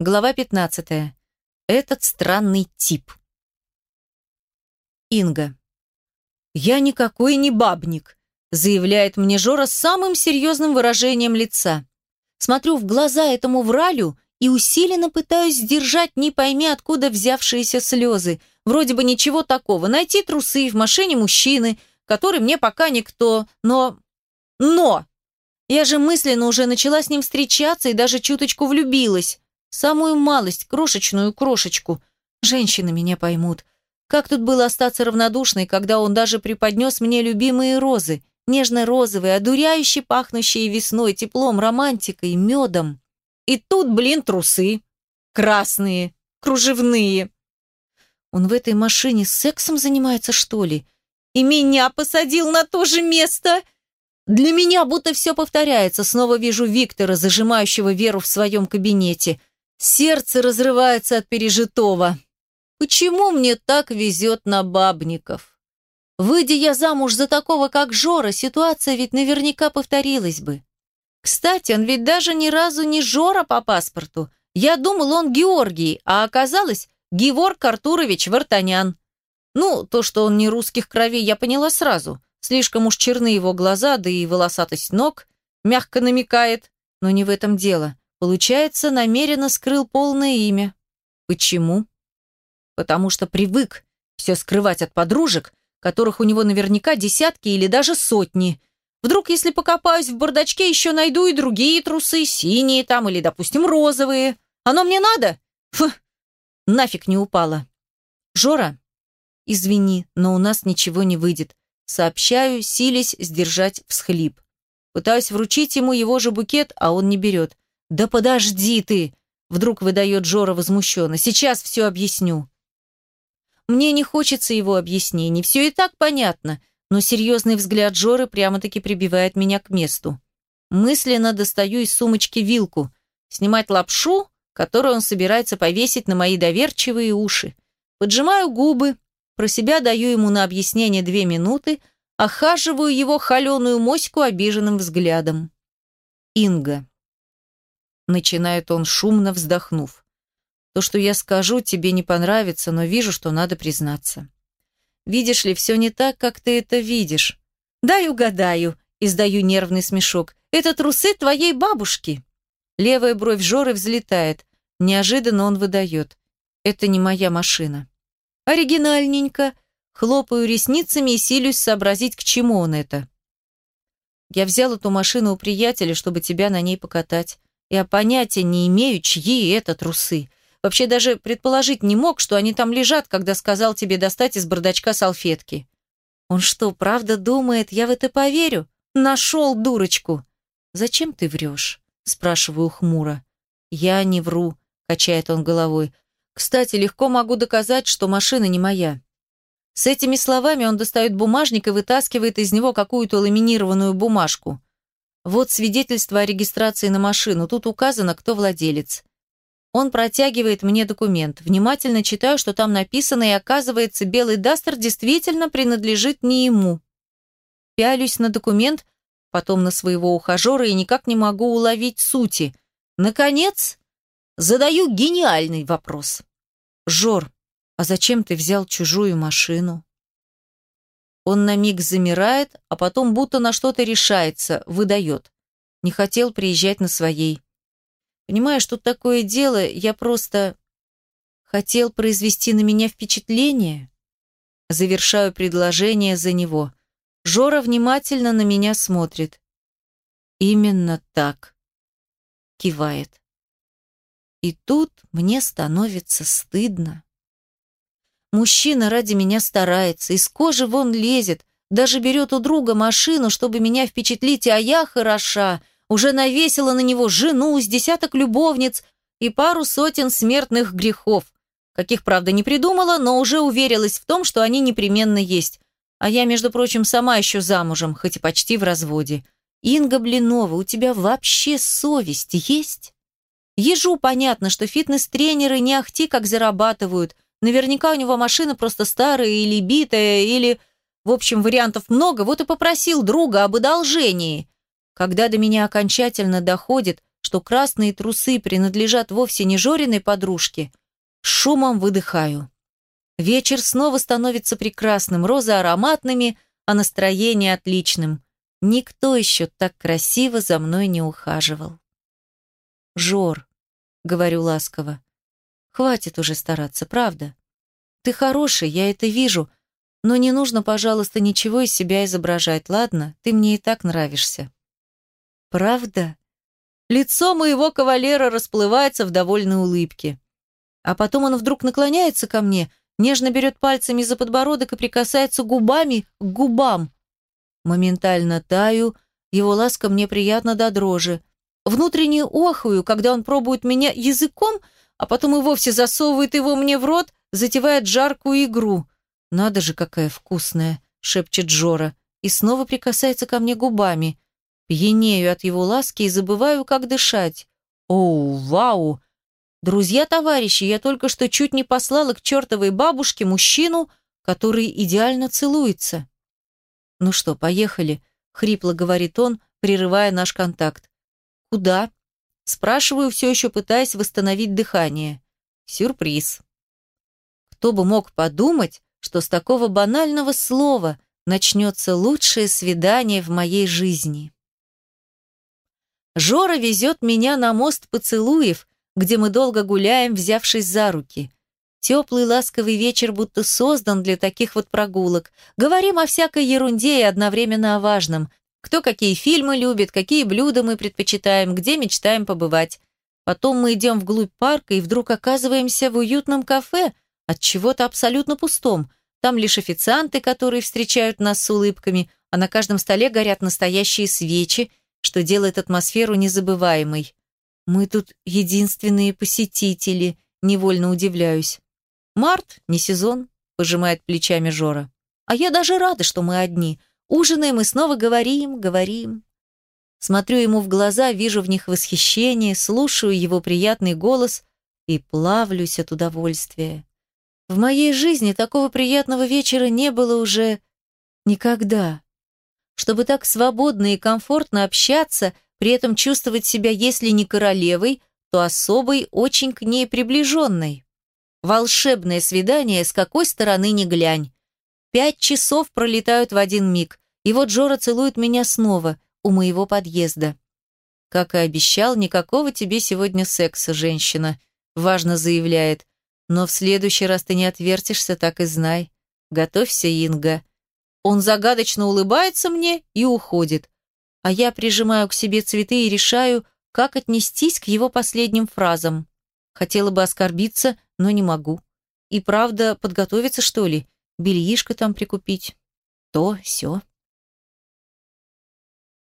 Глава 15. Этот странный тип. Инга. «Я никакой не бабник», заявляет мне Жора с самым серьезным выражением лица. Смотрю в глаза этому вралю и усиленно пытаюсь сдержать не пойми откуда взявшиеся слезы. Вроде бы ничего такого. Найти трусы в машине мужчины, который мне пока никто, но... Но! Я же мысленно уже начала с ним встречаться и даже чуточку влюбилась. Самую малость, крошечную крошечку. Женщины меня поймут. Как тут было остаться равнодушной, когда он даже преподнес мне любимые розы, нежно-розовые, одуряющие, пахнущие весной, теплом, романтикой, медом. И тут, блин, трусы. Красные, кружевные. Он в этой машине сексом занимается, что ли? И меня посадил на то же место? Для меня будто все повторяется. Снова вижу Виктора, зажимающего Веру в своем кабинете. Сердце разрывается от пережитого. Почему мне так везет на бабников? Выйдя я замуж за такого, как Жора, ситуация ведь наверняка повторилась бы. Кстати, он ведь даже ни разу не Жора по паспорту. Я думал, он Георгий, а оказалось Геворг Артурович Вартанян. Ну, то, что он не русских кровей, я поняла сразу. Слишком уж черны его глаза, да и волосатость ног мягко намекает. Но не в этом дело. Получается, намеренно скрыл полное имя. Почему? Потому что привык все скрывать от подружек, которых у него наверняка десятки или даже сотни. Вдруг, если покопаюсь в бардачке, еще найду и другие трусы, синие там или, допустим, розовые. Оно мне надо? Фу, нафиг не упало. Жора, извини, но у нас ничего не выйдет. Сообщаю, силясь сдержать всхлип. Пытаюсь вручить ему его же букет, а он не берет. «Да подожди ты!» Вдруг выдает Жора возмущенно. «Сейчас все объясню». Мне не хочется его объяснений, все и так понятно, но серьезный взгляд Жоры прямо-таки прибивает меня к месту. Мысленно достаю из сумочки вилку, снимать лапшу, которую он собирается повесить на мои доверчивые уши. Поджимаю губы, про себя даю ему на объяснение две минуты, охаживаю его холеную моську обиженным взглядом. Инга. Начинает он, шумно вздохнув. То, что я скажу, тебе не понравится, но вижу, что надо признаться. Видишь ли, все не так, как ты это видишь. Дай угадаю, издаю нервный смешок. Это трусы твоей бабушки. Левая бровь Жоры взлетает. Неожиданно он выдает. Это не моя машина. Оригинальненько. Хлопаю ресницами и силюсь сообразить, к чему он это. Я взял эту машину у приятеля, чтобы тебя на ней покатать. Я понятия не имею, чьи это трусы. Вообще даже предположить не мог, что они там лежат, когда сказал тебе достать из бардачка салфетки. Он что, правда думает, я в это поверю? Нашел дурочку. Зачем ты врешь? Спрашиваю хмуро. Я не вру, качает он головой. Кстати, легко могу доказать, что машина не моя. С этими словами он достает бумажник и вытаскивает из него какую-то ламинированную бумажку. Вот свидетельство о регистрации на машину. Тут указано, кто владелец. Он протягивает мне документ. Внимательно читаю, что там написано, и оказывается, белый Дастер действительно принадлежит не ему. Пялюсь на документ, потом на своего ухажера и никак не могу уловить сути. Наконец, задаю гениальный вопрос. «Жор, а зачем ты взял чужую машину?» Он на миг замирает, а потом будто на что-то решается, выдает. Не хотел приезжать на своей. Понимаешь, тут такое дело, я просто хотел произвести на меня впечатление. Завершаю предложение за него. Жора внимательно на меня смотрит. Именно так. Кивает. И тут мне становится стыдно. Мужчина ради меня старается, из кожи вон лезет, даже берет у друга машину, чтобы меня впечатлить, а я хороша, уже навесила на него жену с десяток любовниц и пару сотен смертных грехов, каких, правда, не придумала, но уже уверилась в том, что они непременно есть. А я, между прочим, сама еще замужем, хоть и почти в разводе. Инга Блинова, у тебя вообще совесть есть? Ежу понятно, что фитнес-тренеры не ахти как зарабатывают – Наверняка у него машина просто старая или битая, или... В общем, вариантов много, вот и попросил друга об одолжении. Когда до меня окончательно доходит, что красные трусы принадлежат вовсе не Жориной подружке, шумом выдыхаю. Вечер снова становится прекрасным, розы ароматными, а настроение отличным. Никто еще так красиво за мной не ухаживал. «Жор», — говорю ласково, — «хватит уже стараться, правда? Ты хороший, я это вижу, но не нужно, пожалуйста, ничего из себя изображать, ладно? Ты мне и так нравишься». «Правда?» Лицо моего кавалера расплывается в довольной улыбке. А потом он вдруг наклоняется ко мне, нежно берет пальцами за подбородок и прикасается губами к губам. Моментально таю, его ласка мне приятно до дрожи. Внутренне охую, когда он пробует меня языком, а потом и вовсе засовывает его мне в рот, затевает жаркую игру. «Надо же, какая вкусная!» — шепчет Жора и снова прикасается ко мне губами. Пьянею от его ласки и забываю, как дышать. Оу, вау! Друзья-товарищи, я только что чуть не послала к чертовой бабушке мужчину, который идеально целуется. «Ну что, поехали?» — хрипло говорит он, прерывая наш контакт. «Куда?» — спрашиваю, все еще пытаясь восстановить дыхание. Сюрприз. Кто бы мог подумать, что с такого банального слова начнется лучшее свидание в моей жизни. Жора везет меня на мост поцелуев, где мы долго гуляем, взявшись за руки. Теплый ласковый вечер будто создан для таких вот прогулок. Говорим о всякой ерунде и одновременно о важном. Кто какие фильмы любит, какие блюда мы предпочитаем, где мечтаем побывать. Потом мы идем вглубь парка и вдруг оказываемся в уютном кафе, от чего-то абсолютно пустом. Там лишь официанты, которые встречают нас с улыбками, а на каждом столе горят настоящие свечи, что делает атмосферу незабываемой. Мы тут единственные посетители, невольно удивляюсь. Март, не сезон, пожимает плечами Жора. А я даже рада, что мы одни. Ужинаем и снова говорим, говорим. Смотрю ему в глаза, вижу в них восхищение, слушаю его приятный голос и плавлюсь от удовольствия. В моей жизни такого приятного вечера не было уже никогда. Чтобы так свободно и комфортно общаться – при этом чувствовать себя, если не королевой, то особой, очень к ней приближенной. Волшебное свидание, с какой стороны ни глянь. Пять часов пролетают в один миг, и вот Жора целует меня снова, у моего подъезда. Как и обещал, никакого тебе сегодня секса, женщина, важно заявляет. Но в следующий раз ты не отвертишься, так и знай. Готовься, Инга. Он загадочно улыбается мне и уходит а я прижимаю к себе цветы и решаю, как отнестись к его последним фразам. Хотела бы оскорбиться, но не могу. И правда, подготовиться, что ли? Бельишко там прикупить? То, все.